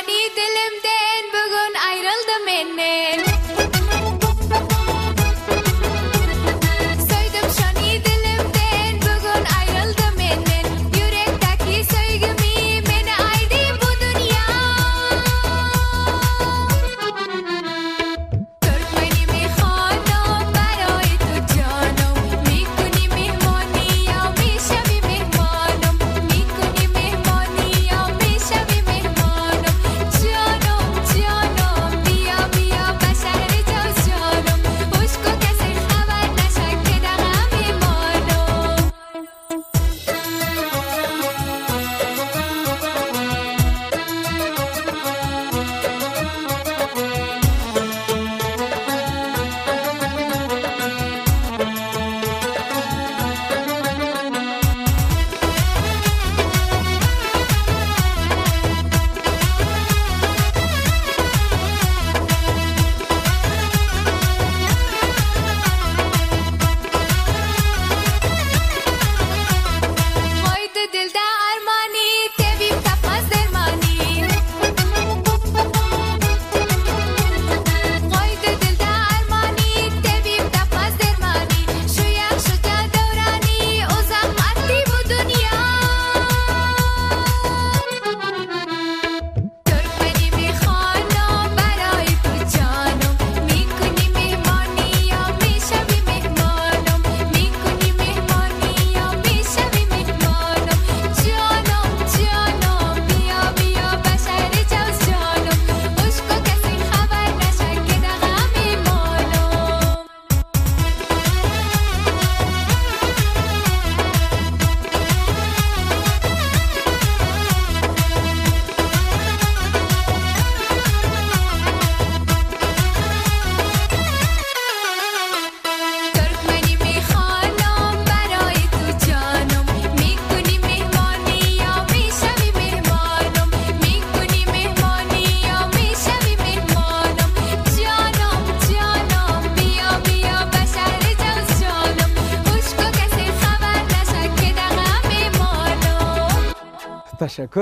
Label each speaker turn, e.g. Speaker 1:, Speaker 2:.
Speaker 1: Hani dilimde
Speaker 2: teşekkür.